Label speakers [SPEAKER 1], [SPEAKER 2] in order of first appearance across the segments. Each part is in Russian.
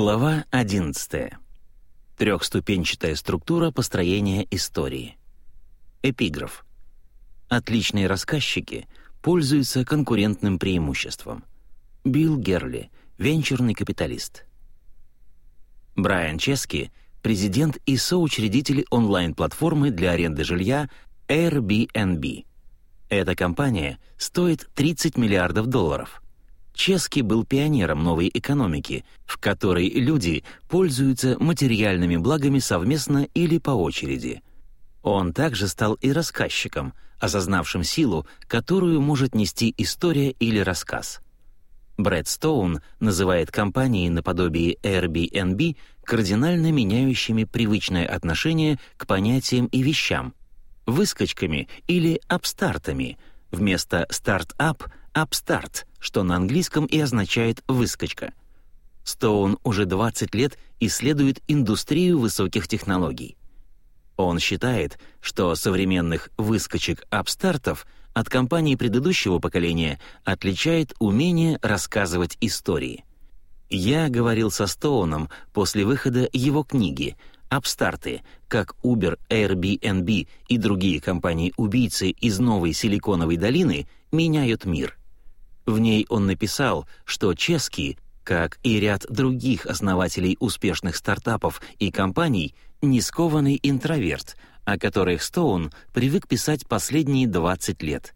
[SPEAKER 1] Глава 11. Трехступенчатая структура построения истории. Эпиграф. Отличные рассказчики пользуются конкурентным преимуществом. Билл Герли, венчурный капиталист. Брайан Чески, президент и соучредитель онлайн-платформы для аренды жилья Airbnb. Эта компания стоит 30 миллиардов долларов — Чески был пионером новой экономики, в которой люди пользуются материальными благами совместно или по очереди. Он также стал и рассказчиком, осознавшим силу, которую может нести история или рассказ. Брэд Стоун называет компании наподобие Airbnb кардинально меняющими привычное отношение к понятиям и вещам, выскочками или апстартами, вместо стартап — апстарт, что на английском и означает «выскочка». Стоун уже 20 лет исследует индустрию высоких технологий. Он считает, что современных выскочек-апстартов от компаний предыдущего поколения отличает умение рассказывать истории. Я говорил со Стоуном после выхода его книги «Апстарты. Как Uber, Airbnb и другие компании-убийцы из новой Силиконовой долины меняют мир». В ней он написал, что Чески, как и ряд других основателей успешных стартапов и компаний, не скованный интроверт, о которых Стоун привык писать последние 20 лет.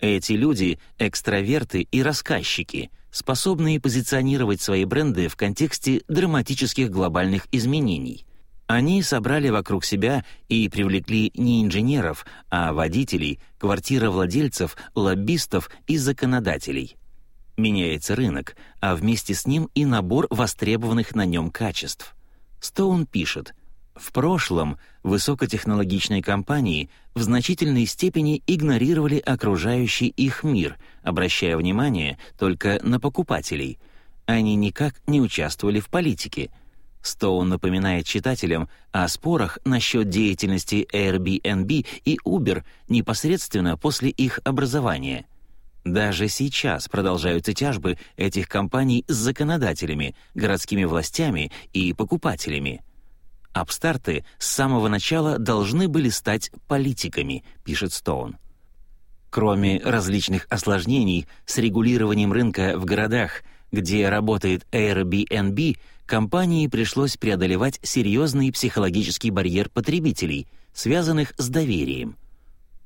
[SPEAKER 1] Эти люди — экстраверты и рассказчики, способные позиционировать свои бренды в контексте драматических глобальных изменений. Они собрали вокруг себя и привлекли не инженеров, а водителей, квартировладельцев, лоббистов и законодателей. Меняется рынок, а вместе с ним и набор востребованных на нем качеств. Стоун пишет, в прошлом высокотехнологичные компании в значительной степени игнорировали окружающий их мир, обращая внимание только на покупателей. Они никак не участвовали в политике — Стоун напоминает читателям о спорах насчет деятельности Airbnb и Uber непосредственно после их образования. Даже сейчас продолжаются тяжбы этих компаний с законодателями, городскими властями и покупателями. Апстарты с самого начала должны были стать политиками, пишет Стоун. Кроме различных осложнений с регулированием рынка в городах, где работает Airbnb, компании пришлось преодолевать серьезный психологический барьер потребителей, связанных с доверием.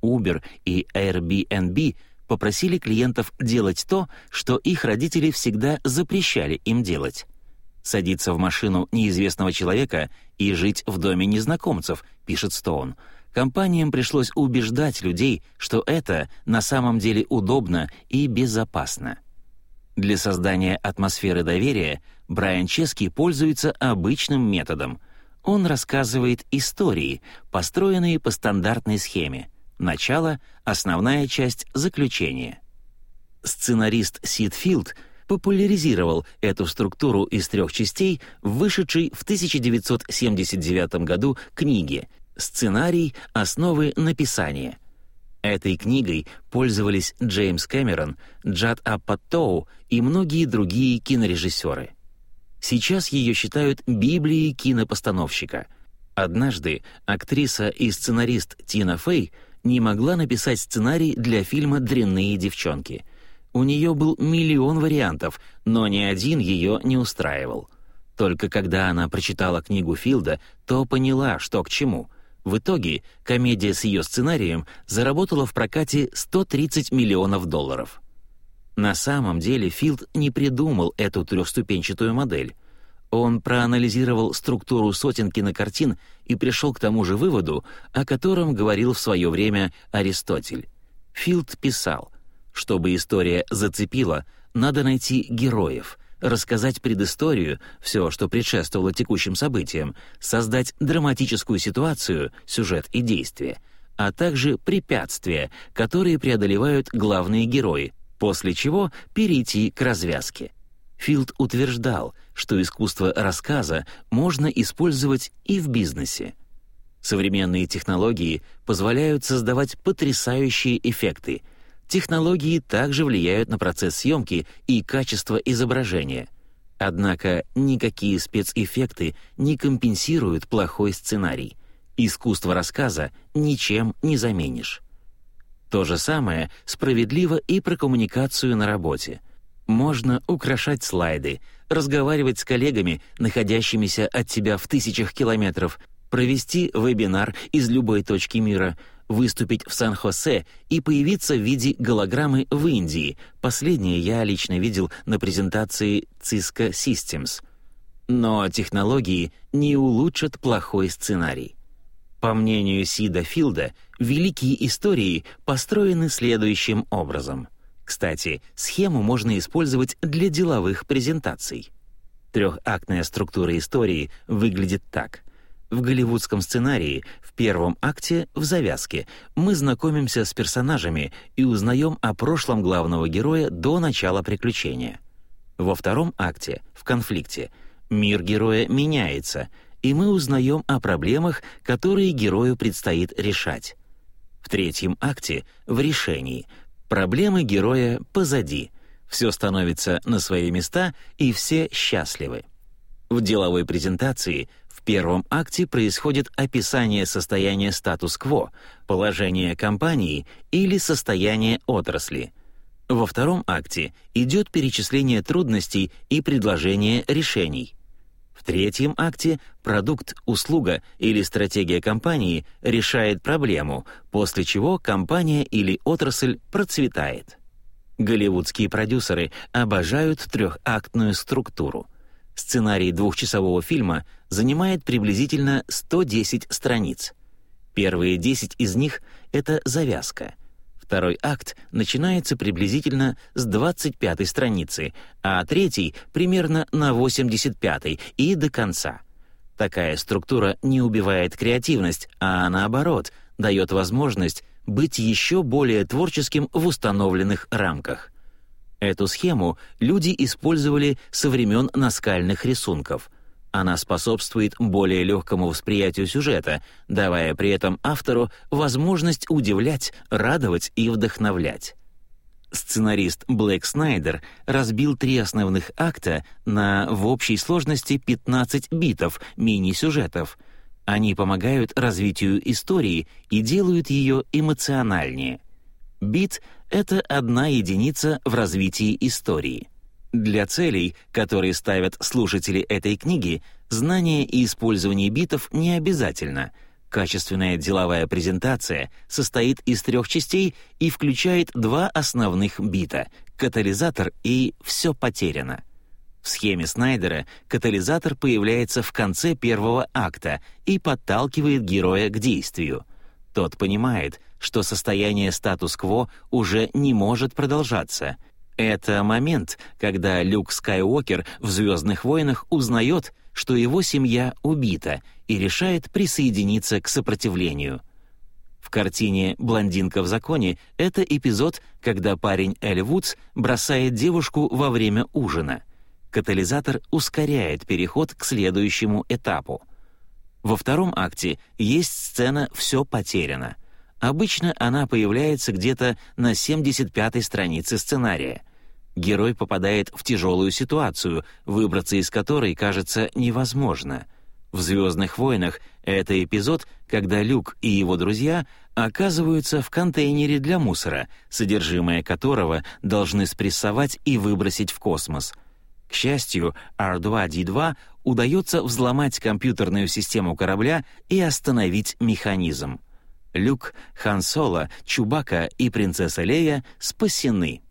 [SPEAKER 1] Uber и Airbnb попросили клиентов делать то, что их родители всегда запрещали им делать. Садиться в машину неизвестного человека и жить в доме незнакомцев, пишет Стоун. Компаниям пришлось убеждать людей, что это на самом деле удобно и безопасно. Для создания атмосферы доверия Брайан Чески пользуется обычным методом. Он рассказывает истории, построенные по стандартной схеме. Начало, основная часть, заключение. Сценарист Сид Филд популяризировал эту структуру из трех частей в вышедшей в 1979 году книге «Сценарий. Основы написания». Этой книгой пользовались Джеймс Кэмерон, Джад Аппатоу и многие другие кинорежиссеры. Сейчас ее считают Библией кинопостановщика. Однажды актриса и сценарист Тина Фей не могла написать сценарий для фильма «Дрянные девчонки». У нее был миллион вариантов, но ни один ее не устраивал. Только когда она прочитала книгу Филда, то поняла, что к чему — в итоге комедия с ее сценарием заработала в прокате 130 миллионов долларов. На самом деле Филд не придумал эту трехступенчатую модель. Он проанализировал структуру сотен кинокартин и пришел к тому же выводу, о котором говорил в свое время Аристотель. Филд писал, чтобы история зацепила, надо найти героев, рассказать предысторию, все, что предшествовало текущим событиям, создать драматическую ситуацию, сюжет и действие, а также препятствия, которые преодолевают главные герои, после чего перейти к развязке. Филд утверждал, что искусство рассказа можно использовать и в бизнесе. Современные технологии позволяют создавать потрясающие эффекты — Технологии также влияют на процесс съемки и качество изображения. Однако никакие спецэффекты не компенсируют плохой сценарий. Искусство рассказа ничем не заменишь. То же самое справедливо и про коммуникацию на работе. Можно украшать слайды, разговаривать с коллегами, находящимися от тебя в тысячах километров, провести вебинар из любой точки мира, выступить в Сан-Хосе и появиться в виде голограммы в Индии. Последнее я лично видел на презентации Cisco Systems. Но технологии не улучшат плохой сценарий. По мнению Сида Филда, великие истории построены следующим образом. Кстати, схему можно использовать для деловых презентаций. Трехактная структура истории выглядит так. В голливудском сценарии в первом акте, в завязке, мы знакомимся с персонажами и узнаем о прошлом главного героя до начала приключения. Во втором акте, в конфликте, мир героя меняется — и мы узнаем о проблемах, которые герою предстоит решать. В третьем акте, в решении, проблемы героя позади, все становится на свои места и все счастливы. В деловой презентации в первом акте происходит описание состояния статус-кво, положения компании или состояния отрасли. Во втором акте идет перечисление трудностей и предложение решений — в третьем акте продукт, услуга или стратегия компании решает проблему, после чего компания или отрасль процветает. Голливудские продюсеры обожают трехактную структуру. Сценарий двухчасового фильма занимает приблизительно 110 страниц. Первые 10 из них — это завязка — Второй акт начинается приблизительно с 25-й страницы, а третий — примерно на 85-й и до конца. Такая структура не убивает креативность, а наоборот, дает возможность быть еще более творческим в установленных рамках. Эту схему люди использовали со времен наскальных рисунков — она способствует более легкому восприятию сюжета, давая при этом автору возможность удивлять, радовать и вдохновлять. Сценарист Блэк Снайдер разбил три основных акта на в общей сложности 15 битов мини-сюжетов. Они помогают развитию истории и делают ее эмоциональнее. Бит — это одна единица в развитии истории. Для целей, которые ставят слушатели этой книги, знание и использование битов не обязательно. Качественная деловая презентация состоит из трех частей и включает два основных бита — катализатор и «все потеряно». В схеме Снайдера катализатор появляется в конце первого акта и подталкивает героя к действию. Тот понимает, что состояние статус-кво уже не может продолжаться — это момент, когда Люк Скайуокер в «Звездных войнах» узнает, что его семья убита и решает присоединиться к сопротивлению. В картине «Блондинка в законе» это эпизод, когда парень Эль Вудс бросает девушку во время ужина. Катализатор ускоряет переход к следующему этапу. Во втором акте есть сцена «Все потеряно». Обычно она появляется где-то на 75-й странице сценария. Герой попадает в тяжелую ситуацию, выбраться из которой кажется невозможно. В «Звездных войнах» это эпизод, когда Люк и его друзья оказываются в контейнере для мусора, содержимое которого должны спрессовать и выбросить в космос. К счастью, R2-D2 удается взломать компьютерную систему корабля и остановить механизм. Люк, Хан Соло, Чубака и принцесса Лея спасены.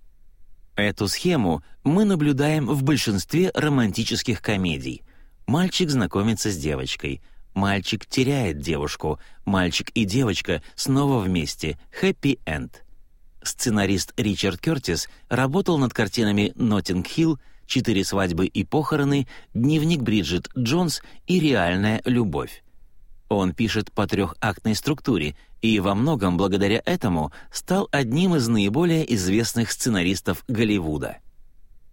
[SPEAKER 1] Эту схему мы наблюдаем в большинстве романтических комедий. Мальчик знакомится с девочкой, мальчик теряет девушку, мальчик и девочка снова вместе, хэппи-энд. Сценарист Ричард Кертис работал над картинами «Ноттинг-Хилл», «Четыре свадьбы и похороны», «Дневник Бриджит Джонс» и «Реальная любовь». Он пишет по трехактной структуре и во многом благодаря этому стал одним из наиболее известных сценаристов Голливуда.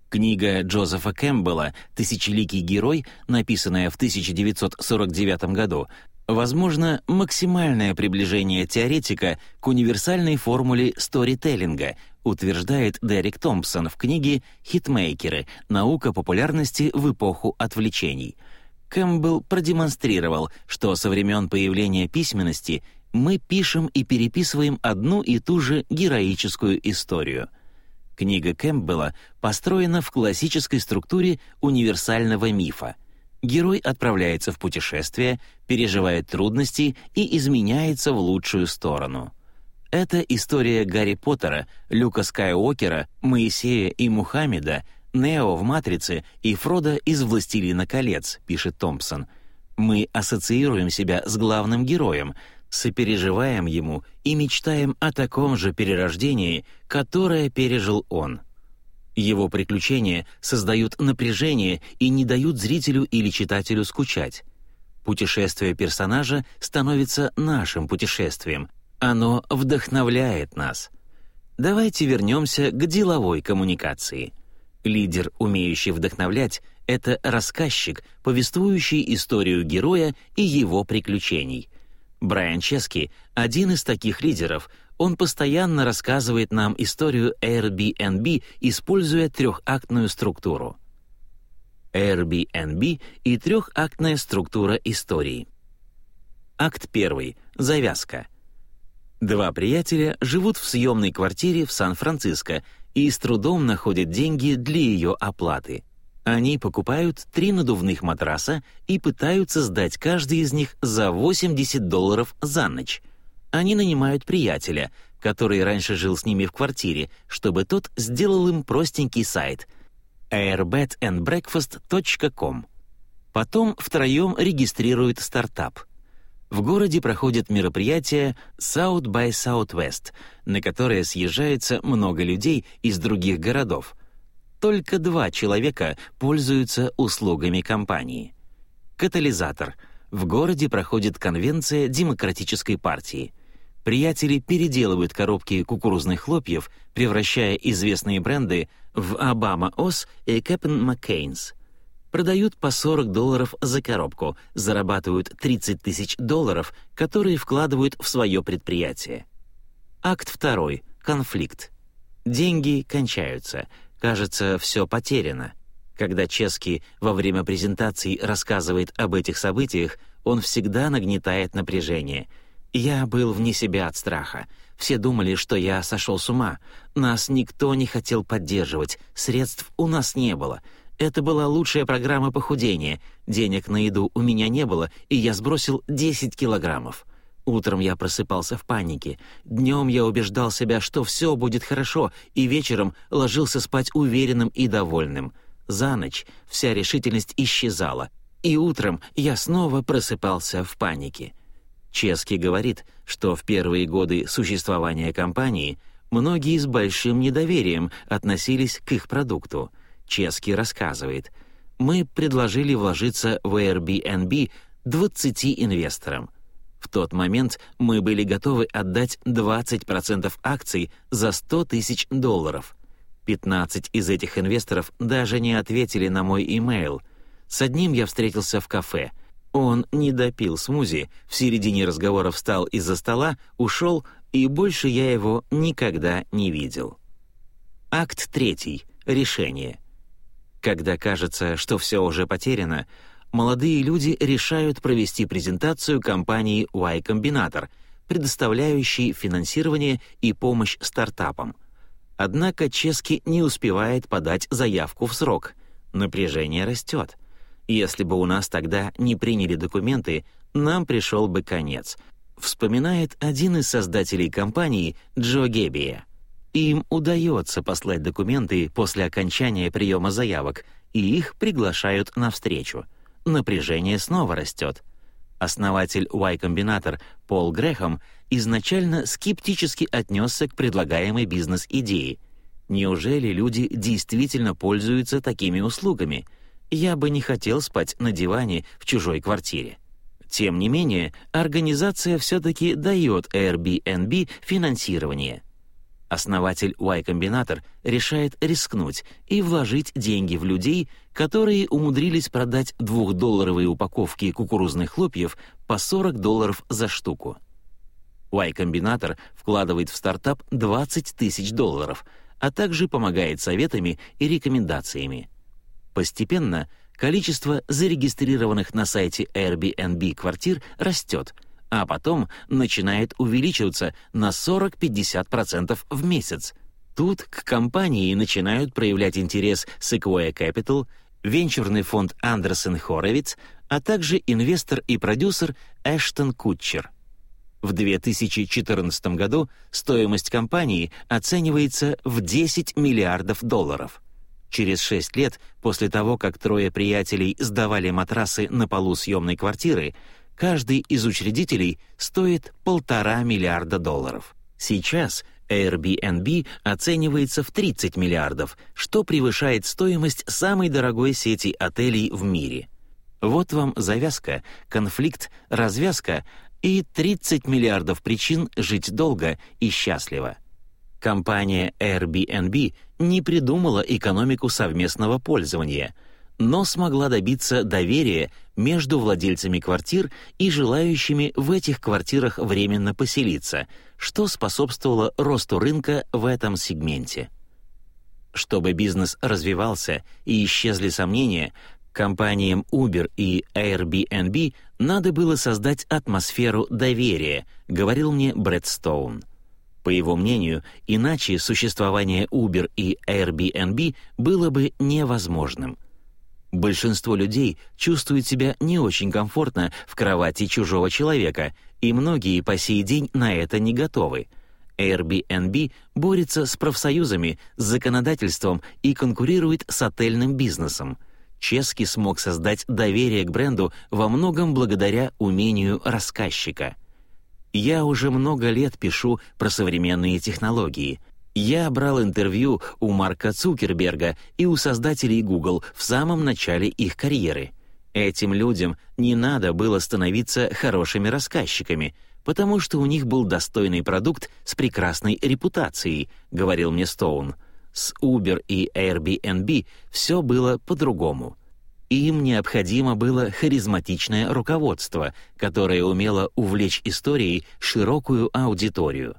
[SPEAKER 1] Книга Джозефа Кэмпбелла «Тысячеликий герой», написанная в 1949 году, возможно, максимальное приближение теоретика к универсальной формуле сторителлинга, утверждает Дерек Томпсон в книге «Хитмейкеры. Наука популярности в эпоху отвлечений». Кэмпбелл продемонстрировал, что со времен появления письменности мы пишем и переписываем одну и ту же героическую историю. Книга Кэмпбелла построена в классической структуре универсального мифа. Герой отправляется в путешествие, переживает трудности и изменяется в лучшую сторону. Это история Гарри Поттера, Люка Скайуокера, Моисея и Мухаммеда, Нео в «Матрице» и Фрода из «Властелина колец», пишет Томпсон. Мы ассоциируем себя с главным героем, сопереживаем ему и мечтаем о таком же перерождении, которое пережил он. Его приключения создают напряжение и не дают зрителю или читателю скучать. Путешествие персонажа становится нашим путешествием, оно вдохновляет нас. Давайте вернемся к деловой коммуникации. Лидер, умеющий вдохновлять, это рассказчик, повествующий историю героя и его приключений. Брайан Чески — один из таких лидеров. Он постоянно рассказывает нам историю Airbnb, используя трехактную структуру. Airbnb и трехактная структура истории. Акт первый. Завязка — Два приятеля живут в съемной квартире в Сан-Франциско и с трудом находят деньги для ее оплаты. Они покупают три надувных матраса и пытаются сдать каждый из них за 80 долларов за ночь. Они нанимают приятеля, который раньше жил с ними в квартире, чтобы тот сделал им простенький сайт airbedandbreakfast.com. Потом втроем регистрируют стартап — в городе проходит мероприятие South by Southwest, на которое съезжается много людей из других городов. Только два человека пользуются услугами компании. Катализатор. В городе проходит конвенция Демократической партии. Приятели переделывают коробки кукурузных хлопьев, превращая известные бренды в Obama Oz и Cap'n McCain's продают по 40 долларов за коробку, зарабатывают 30 тысяч долларов, которые вкладывают в свое предприятие. Акт второй. Конфликт. Деньги кончаются. Кажется, все потеряно. Когда Чески во время презентации рассказывает об этих событиях, он всегда нагнетает напряжение. «Я был вне себя от страха. Все думали, что я сошел с ума. Нас никто не хотел поддерживать, средств у нас не было. Это была лучшая программа похудения. Денег на еду у меня не было, и я сбросил 10 килограммов. Утром я просыпался в панике. Днем я убеждал себя, что все будет хорошо, и вечером ложился спать уверенным и довольным. За ночь вся решительность исчезала, и утром я снова просыпался в панике. Чески говорит, что в первые годы существования компании многие с большим недоверием относились к их продукту — Чески рассказывает, мы предложили вложиться в Airbnb 20 инвесторам. В тот момент мы были готовы отдать 20% акций за 100 тысяч долларов. 15 из этих инвесторов даже не ответили на мой имейл. С одним я встретился в кафе. Он не допил смузи, в середине разговора встал из-за стола, ушел, и больше я его никогда не видел. Акт третий. Решение. Когда кажется, что все уже потеряно, молодые люди решают провести презентацию компании Y Combinator, предоставляющей финансирование и помощь стартапам. Однако Чески не успевает подать заявку в срок. Напряжение растет. Если бы у нас тогда не приняли документы, нам пришел бы конец, вспоминает один из создателей компании Джо Геббия. Им удается послать документы после окончания приема заявок, и их приглашают на встречу. Напряжение снова растет. Основатель Y-комбинатор Пол Грехом изначально скептически отнесся к предлагаемой бизнес-идее. Неужели люди действительно пользуются такими услугами? Я бы не хотел спать на диване в чужой квартире. Тем не менее, организация все-таки дает Airbnb финансирование — Основатель Y-комбинатор решает рискнуть и вложить деньги в людей, которые умудрились продать двухдолларовые упаковки кукурузных хлопьев по 40 долларов за штуку. Y-комбинатор вкладывает в стартап 20 тысяч долларов, а также помогает советами и рекомендациями. Постепенно количество зарегистрированных на сайте Airbnb квартир растет, а потом начинает увеличиваться на 40-50% в месяц. Тут к компании начинают проявлять интерес Sequoia Capital, венчурный фонд Андерсен Хоровиц, а также инвестор и продюсер Эштон Кутчер. В 2014 году стоимость компании оценивается в 10 миллиардов долларов. Через 6 лет после того, как трое приятелей сдавали матрасы на полу съемной квартиры, каждый из учредителей стоит полтора миллиарда долларов. Сейчас Airbnb оценивается в 30 миллиардов, что превышает стоимость самой дорогой сети отелей в мире. Вот вам завязка, конфликт, развязка и 30 миллиардов причин жить долго и счастливо. Компания Airbnb не придумала экономику совместного пользования, но смогла добиться доверия между владельцами квартир и желающими в этих квартирах временно поселиться, что способствовало росту рынка в этом сегменте. Чтобы бизнес развивался и исчезли сомнения, компаниям Uber и Airbnb надо было создать атмосферу доверия, говорил мне Брэд Стоун. По его мнению, иначе существование Uber и Airbnb было бы невозможным. Большинство людей чувствуют себя не очень комфортно в кровати чужого человека, и многие по сей день на это не готовы. Airbnb борется с профсоюзами, с законодательством и конкурирует с отельным бизнесом. Чески смог создать доверие к бренду во многом благодаря умению рассказчика — я уже много лет пишу про современные технологии. Я брал интервью у Марка Цукерберга и у создателей Google в самом начале их карьеры. Этим людям не надо было становиться хорошими рассказчиками, потому что у них был достойный продукт с прекрасной репутацией, говорил мне Стоун. С Uber и Airbnb все было по-другому. Им необходимо было харизматичное руководство, которое умело увлечь историей широкую аудиторию.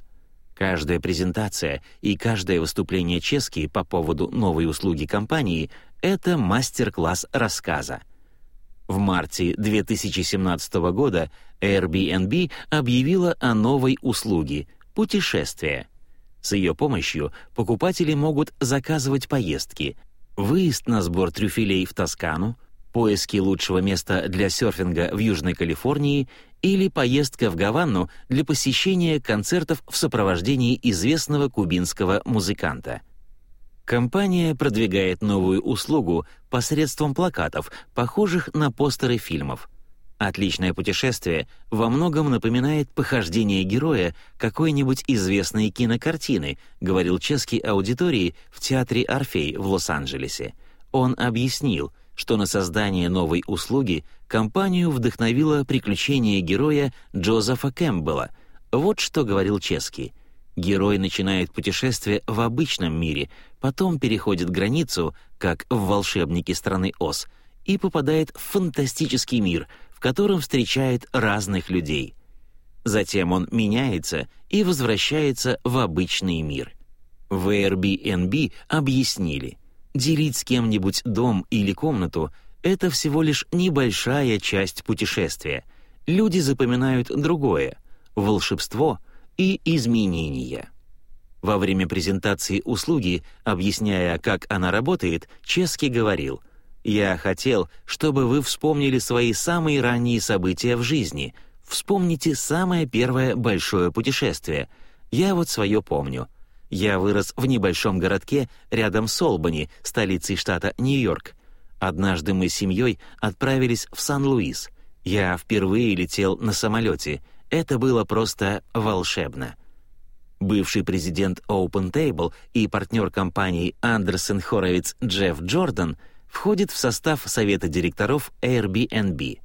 [SPEAKER 1] Каждая презентация и каждое выступление Чески по поводу новой услуги компании — это мастер-класс рассказа. В марте 2017 года Airbnb объявила о новой услуге — путешествие. С ее помощью покупатели могут заказывать поездки — выезд на сбор трюфелей в Тоскану, поиски лучшего места для серфинга в Южной Калифорнии или поездка в Гаванну для посещения концертов в сопровождении известного кубинского музыканта. Компания продвигает новую услугу посредством плакатов, похожих на постеры фильмов. Отличное путешествие во многом напоминает похождение героя какой-нибудь известной кинокартины, говорил чешский аудитории в театре «Орфей» в Лос-Анджелесе. Он объяснил, что на создание новой услуги компанию вдохновило приключение героя Джозефа Кэмпбелла. Вот что говорил Чески. Герой начинает путешествие в обычном мире, потом переходит границу, как в «Волшебнике страны Оз», и попадает в фантастический мир — в котором встречает разных людей. Затем он меняется и возвращается в обычный мир. В Airbnb объяснили, делить с кем-нибудь дом или комнату — это всего лишь небольшая часть путешествия. Люди запоминают другое — волшебство и изменения. Во время презентации услуги, объясняя, как она работает, Чески говорил — я хотел, чтобы вы вспомнили свои самые ранние события в жизни. Вспомните самое первое большое путешествие. Я вот свое помню. Я вырос в небольшом городке рядом с Олбани, столицей штата Нью-Йорк. Однажды мы с семьей отправились в Сан-Луис. Я впервые летел на самолете. Это было просто волшебно. Бывший президент Open Table и партнер компании Андерсон Хоровиц Джефф Джордан — входит в состав совета директоров Airbnb.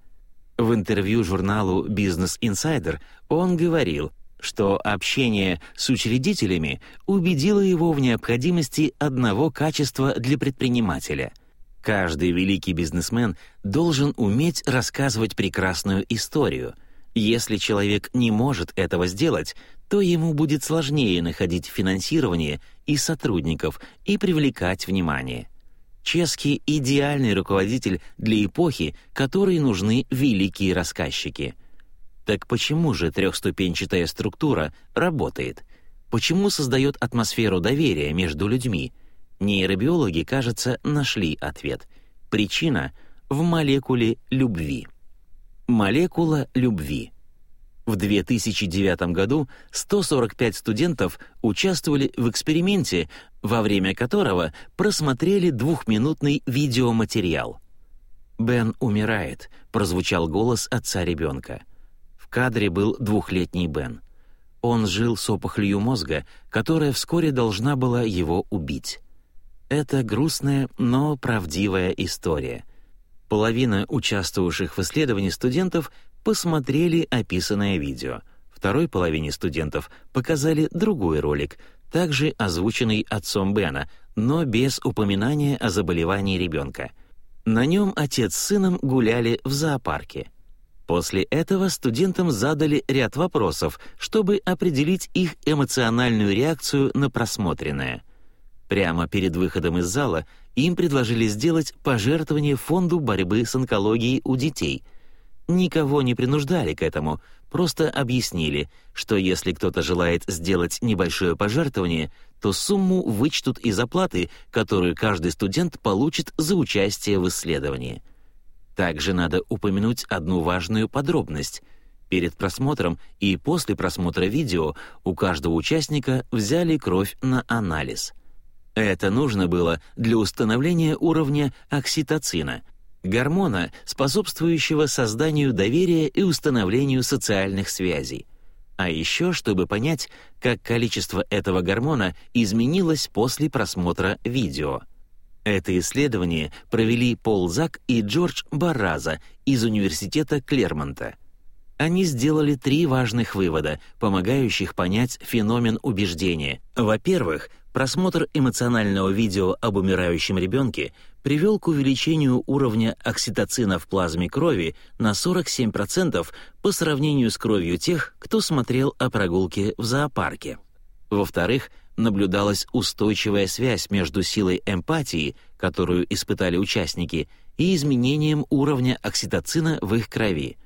[SPEAKER 1] В интервью журналу Business Insider он говорил, что общение с учредителями убедило его в необходимости одного качества для предпринимателя. Каждый великий бизнесмен должен уметь рассказывать прекрасную историю. Если человек не может этого сделать, то ему будет сложнее находить финансирование и сотрудников и привлекать внимание. Чески — идеальный руководитель для эпохи, которой нужны великие рассказчики. Так почему же трехступенчатая структура работает? Почему создает атмосферу доверия между людьми? Нейробиологи, кажется, нашли ответ. Причина — в молекуле любви. Молекула любви. В 2009 году 145 студентов участвовали в эксперименте, во время которого просмотрели двухминутный видеоматериал. «Бен умирает», — прозвучал голос отца ребенка. Кадре был двухлетний Бен. Он жил с опухолью мозга, которая вскоре должна была его убить. Это грустная, но правдивая история. Половина участвовавших в исследовании студентов посмотрели описанное видео. Второй половине студентов показали другой ролик, также озвученный отцом Бена, но без упоминания о заболевании ребенка. На нем отец с сыном гуляли в зоопарке. После этого студентам задали ряд вопросов, чтобы определить их эмоциональную реакцию на просмотренное. Прямо перед выходом из зала им предложили сделать пожертвование фонду борьбы с онкологией у детей — Никого не принуждали к этому, просто объяснили, что если кто-то желает сделать небольшое пожертвование, то сумму вычтут из оплаты, которую каждый студент получит за участие в исследовании. Также надо упомянуть одну важную подробность. Перед просмотром и после просмотра видео у каждого участника взяли кровь на анализ. Это нужно было для установления уровня окситоцина — гормона, способствующего созданию доверия и установлению социальных связей. А еще, чтобы понять, как количество этого гормона изменилось после просмотра видео. Это исследование провели Пол Зак и Джордж Барраза из Университета Клермонта. Они сделали три важных вывода, помогающих понять феномен убеждения. Во-первых, просмотр эмоционального видео об умирающем ребенке привел к увеличению уровня окситоцина в плазме крови на 47% по сравнению с кровью тех, кто смотрел о прогулке в зоопарке. Во-вторых, наблюдалась устойчивая связь между силой эмпатии, которую испытали участники, и изменением уровня окситоцина в их крови.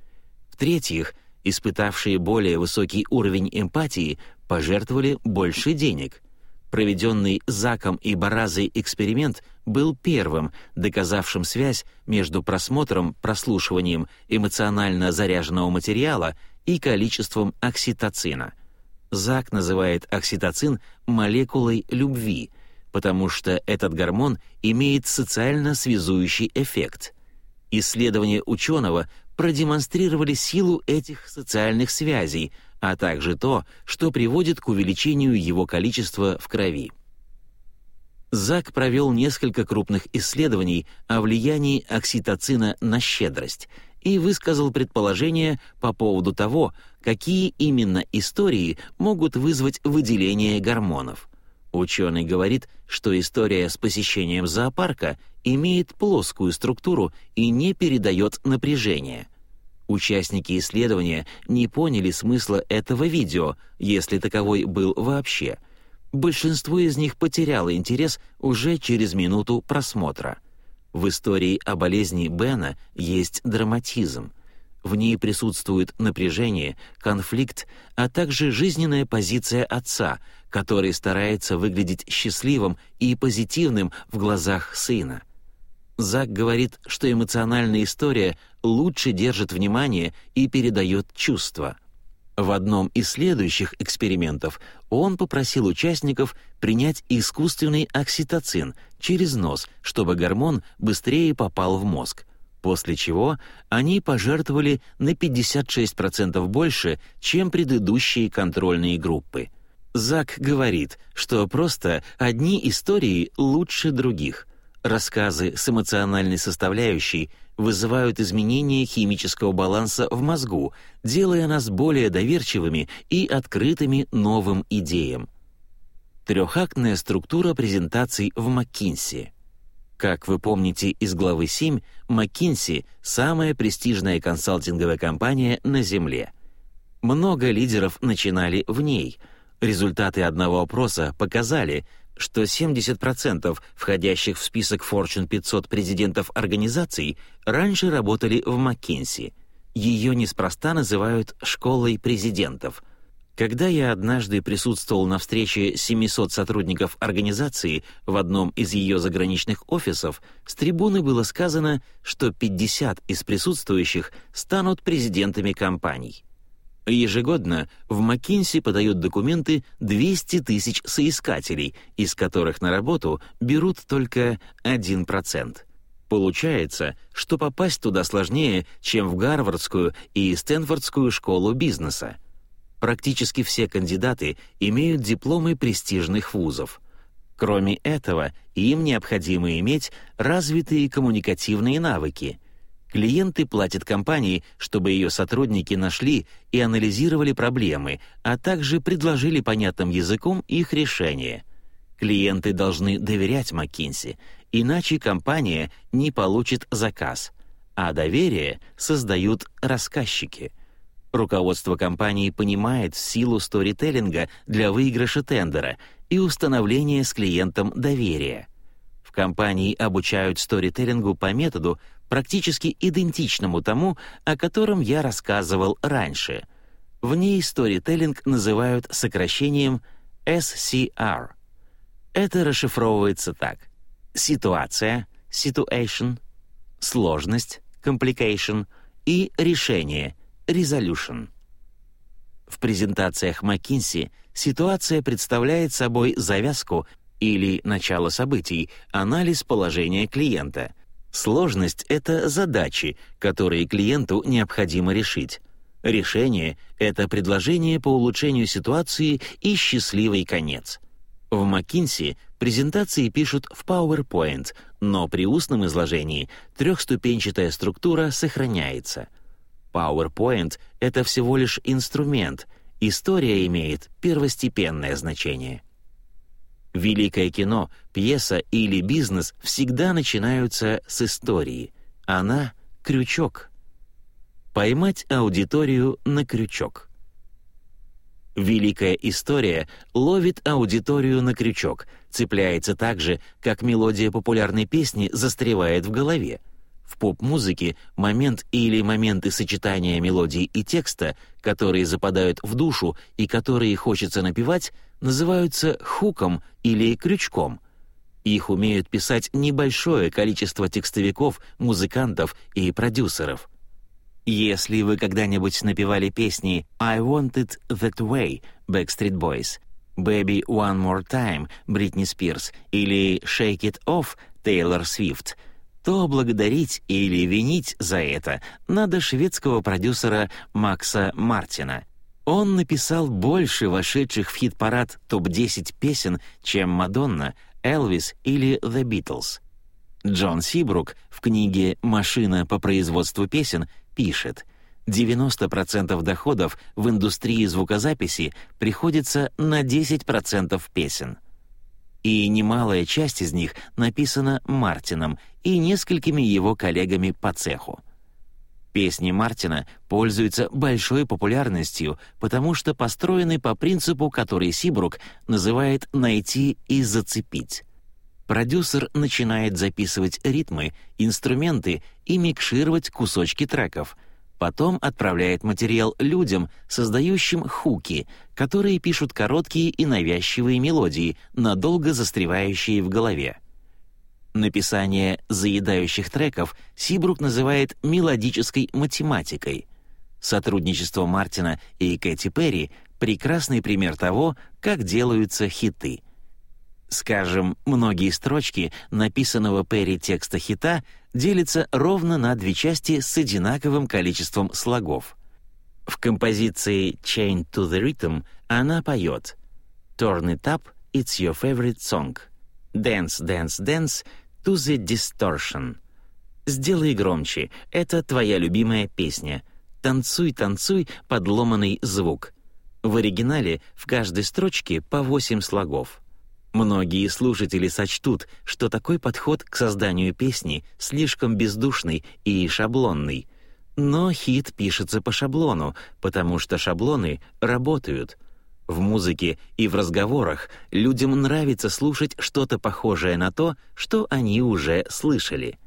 [SPEAKER 1] В-третьих, испытавшие более высокий уровень эмпатии пожертвовали больше денег — Проведенный Заком и Баразой эксперимент был первым, доказавшим связь между просмотром, прослушиванием эмоционально заряженного материала и количеством окситоцина. Зак называет окситоцин молекулой любви, потому что этот гормон имеет социально связующий эффект. Исследования ученого продемонстрировали силу этих социальных связей — а также то, что приводит к увеличению его количества в крови. Зак провел несколько крупных исследований о влиянии окситоцина на щедрость и высказал предположение по поводу того, какие именно истории могут вызвать выделение гормонов. Ученый говорит, что история с посещением зоопарка имеет плоскую структуру и не передает напряжение — Участники исследования не поняли смысла этого видео, если таковой был вообще. Большинство из них потеряло интерес уже через минуту просмотра. В истории о болезни Бена есть драматизм. В ней присутствует напряжение, конфликт, а также жизненная позиция отца, который старается выглядеть счастливым и позитивным в глазах сына. Зак говорит, что эмоциональная история лучше держит внимание и передает чувства. В одном из следующих экспериментов он попросил участников принять искусственный окситоцин через нос, чтобы гормон быстрее попал в мозг, после чего они пожертвовали на 56% больше, чем предыдущие контрольные группы. Зак говорит, что просто одни истории лучше других. Рассказы с эмоциональной составляющей вызывают изменение химического баланса в мозгу, делая нас более доверчивыми и открытыми новым идеям. Трехактная структура презентаций в McKinsey. Как вы помните из главы 7, McKinsey — самая престижная консалтинговая компания на Земле — Много лидеров начинали в ней. Результаты одного опроса показали, что 70% входящих в список Fortune 500 президентов организаций раньше работали в McKinsey. Ее неспроста называют «школой президентов». Когда я однажды присутствовал на встрече 700 сотрудников организации в одном из ее заграничных офисов, с трибуны было сказано, что 50 из присутствующих станут президентами компаний. Ежегодно в McKinsey подают документы 200 тысяч соискателей, из которых на работу берут только 1%. Получается, что попасть туда сложнее, чем в Гарвардскую и Стэнфордскую школу бизнеса. Практически все кандидаты имеют дипломы престижных вузов. Кроме этого, им необходимо иметь развитые коммуникативные навыки — Клиенты платят компании, чтобы ее сотрудники нашли и анализировали проблемы, а также предложили понятным языком их решение. Клиенты должны доверять McKinsey, иначе компания не получит заказ, а доверие создают рассказчики. Руководство компании понимает силу сторителлинга для выигрыша тендера и установления с клиентом доверия. В компании обучают сторителлингу по методу, практически идентичному тому, о котором я рассказывал раньше. В ней сторителлинг называют сокращением SCR. Это расшифровывается так. Ситуация, situation, сложность, complication и решение, resolution. В презентациях McKinsey ситуация представляет собой завязку или начало событий, анализ положения клиента. Сложность — это задачи, которые клиенту необходимо решить. Решение — это предложение по улучшению ситуации и счастливый конец. В McKinsey презентации пишут в PowerPoint, но при устном изложении трехступенчатая структура сохраняется. PowerPoint — это всего лишь инструмент, история имеет первостепенное значение. Великое кино, пьеса или бизнес всегда начинаются с истории. Она — крючок. Поймать аудиторию на крючок. Великая история ловит аудиторию на крючок, цепляется так же, как мелодия популярной песни застревает в голове. В поп-музыке момент или моменты сочетания мелодии и текста, которые западают в душу и которые хочется напевать, называются хуком или крючком. Их умеют писать небольшое количество текстовиков, музыкантов и продюсеров. Если вы когда-нибудь напевали песни «I Want It That Way» Backstreet Boys, «Baby One More Time» Бритни Спирс или «Shake It Off» Тейлор Свифт, то благодарить или винить за это надо шведского продюсера Макса Мартина — он написал больше вошедших в хит-парад топ-10 песен, чем Мадонна, Элвис или The Beatles. Джон Сибрук в книге «Машина по производству песен» пишет, 90% доходов в индустрии звукозаписи приходится на 10% песен. И немалая часть из них написана Мартином и несколькими его коллегами по цеху. Песни Мартина пользуются большой популярностью, потому что построены по принципу, который Сибрук называет «найти и зацепить». Продюсер начинает записывать ритмы, инструменты и микшировать кусочки треков. Потом отправляет материал людям, создающим хуки, которые пишут короткие и навязчивые мелодии, надолго застревающие в голове. Написание заедающих треков Сибрук называет мелодической математикой. Сотрудничество Мартина и Кэти Перри — прекрасный пример того, как делаются хиты. Скажем, многие строчки написанного Перри текста хита делятся ровно на две части с одинаковым количеством слогов. В композиции «Chain to the Rhythm» она поет «Turn it up, it's your favorite song», «Dance, dance, dance, to the distortion. Сделай громче, это твоя любимая песня. Танцуй, танцуй, подломанный звук. В оригинале в каждой строчке по восемь слогов. Многие слушатели сочтут, что такой подход к созданию песни слишком бездушный и шаблонный. Но хит пишется по шаблону, потому что шаблоны работают. В музыке и в разговорах людям нравится слушать что-то похожее на то, что они уже слышали.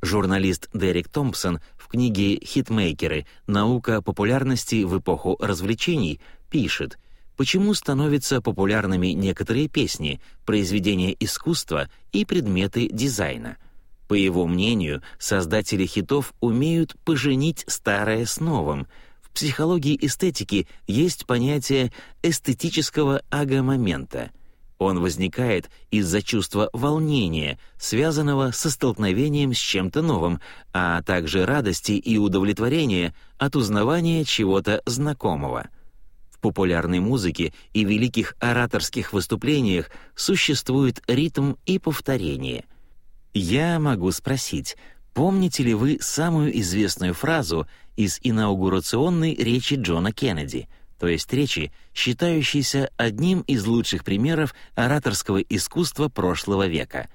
[SPEAKER 1] Журналист Дерек Томпсон в книге «Хитмейкеры. Наука популярности в эпоху развлечений» пишет, почему становятся популярными некоторые песни, произведения искусства и предметы дизайна. По его мнению, создатели хитов умеют поженить старое с новым. Психологии эстетики есть понятие эстетического ага-момента. Он возникает из-за чувства волнения, связанного со столкновением с чем-то новым, а также радости и удовлетворения от узнавания чего-то знакомого. В популярной музыке и великих ораторских выступлениях существует ритм и повторение — я могу спросить, помните ли вы самую известную фразу из инаугурационной речи Джона Кеннеди, то есть речи, считающейся одним из лучших примеров ораторского искусства прошлого века?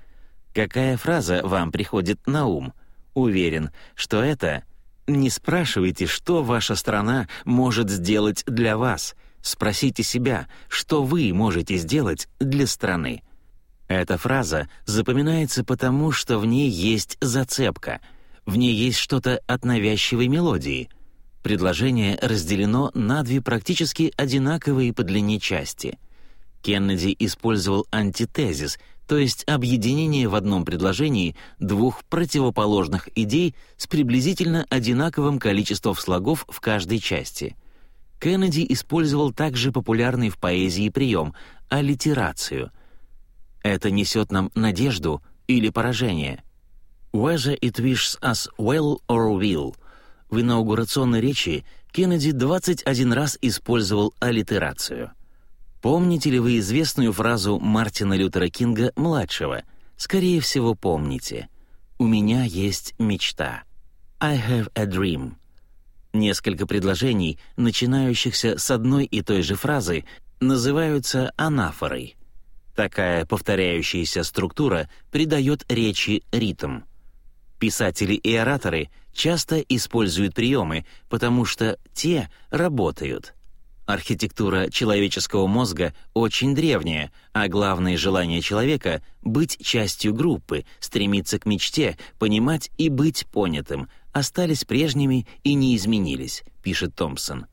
[SPEAKER 1] Какая фраза вам приходит на ум? Уверен, что это «Не спрашивайте, что ваша страна может сделать для вас», спросите себя, что вы можете сделать для страны. Эта фраза запоминается потому, что в ней есть зацепка, в ней есть что-то от навязчивой мелодии. Предложение разделено на две практически одинаковые по длине части. Кеннеди использовал антитезис, то есть объединение в одном предложении двух противоположных идей с приблизительно одинаковым количеством слогов в каждой части. Кеннеди использовал также популярный в поэзии прием — аллитерацию — это несет нам надежду или поражение. «Whether it wishes us well or will» в инаугурационной речи Кеннеди 21 раз использовал аллитерацию. Помните ли вы известную фразу Мартина Лютера Кинга-младшего? Скорее всего, помните. «У меня есть мечта». «I have a dream». Несколько предложений, начинающихся с одной и той же фразы, называются анафорой — Такая повторяющаяся структура придает речи ритм. Писатели и ораторы часто используют приемы, потому что те работают. Архитектура человеческого мозга очень древняя, а главное желание человека — быть частью группы, стремиться к мечте, понимать и быть понятым — остались прежними и не изменились, пишет Томпсон.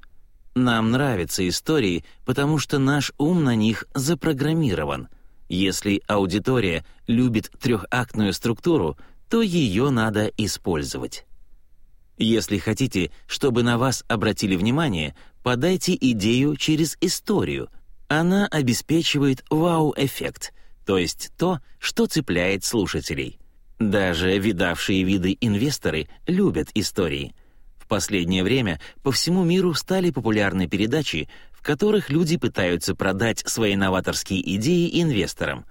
[SPEAKER 1] Нам нравятся истории, потому что наш ум на них запрограммирован — если аудитория любит трехактную структуру, то ее надо использовать. Если хотите, чтобы на вас обратили внимание, подайте идею через историю. Она обеспечивает вау-эффект, то есть то, что цепляет слушателей. Даже видавшие виды инвесторы любят истории. В последнее время по всему миру стали популярны передачи, которых люди пытаются продать свои новаторские идеи инвесторам.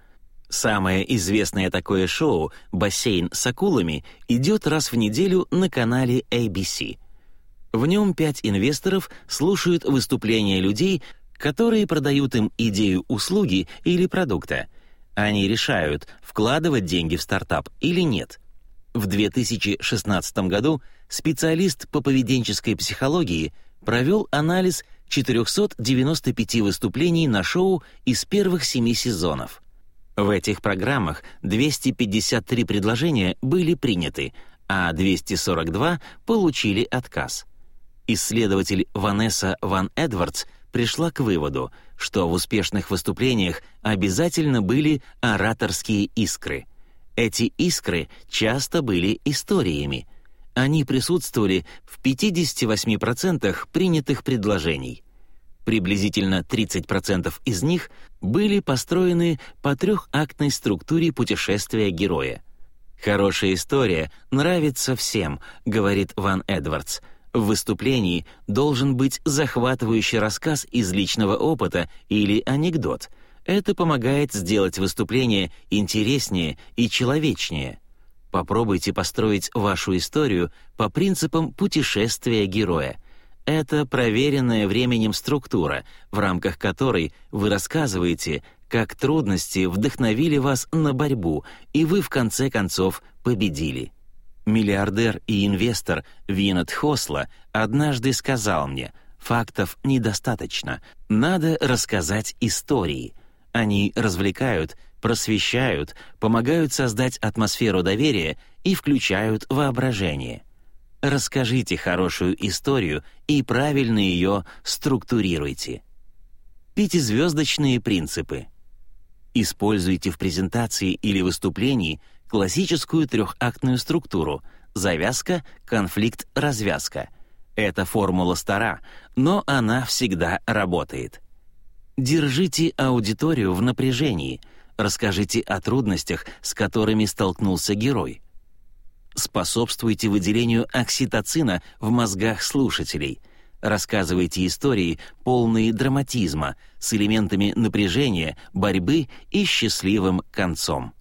[SPEAKER 1] Самое известное такое шоу «Бассейн с акулами» идет раз в неделю на канале ABC. В нем пять инвесторов слушают выступления людей, которые продают им идею услуги или продукта. Они решают, вкладывать деньги в стартап или нет. В 2016 году специалист по поведенческой психологии провел анализ 495 выступлений на шоу из первых семи сезонов. В этих программах 253 предложения были приняты, а 242 получили отказ. Исследователь Ванесса Ван Эдвардс пришла к выводу, что в успешных выступлениях обязательно были ораторские искры. Эти искры часто были историями — они присутствовали в 58% принятых предложений. Приблизительно 30% из них были построены по трехактной структуре путешествия героя. «Хорошая история нравится всем», — говорит Ван Эдвардс. В выступлении должен быть захватывающий рассказ из личного опыта или анекдот. Это помогает сделать выступление интереснее и человечнее. Попробуйте построить вашу историю по принципам путешествия героя. Это проверенная временем структура, в рамках которой вы рассказываете, как трудности вдохновили вас на борьбу, и вы в конце концов победили. Миллиардер и инвестор Винет Хосла однажды сказал мне, «Фактов недостаточно, надо рассказать истории. Они развлекают, просвещают, помогают создать атмосферу доверия и включают воображение. Расскажите хорошую историю и правильно ее структурируйте. Пятизвездочные принципы. Используйте в презентации или выступлении классическую трехактную структуру «завязка, конфликт, развязка». Эта формула стара, но она всегда работает. Держите аудиторию в напряжении, расскажите о трудностях, с которыми столкнулся герой. Способствуйте выделению окситоцина в мозгах слушателей. Рассказывайте истории, полные драматизма, с элементами напряжения, борьбы и счастливым концом.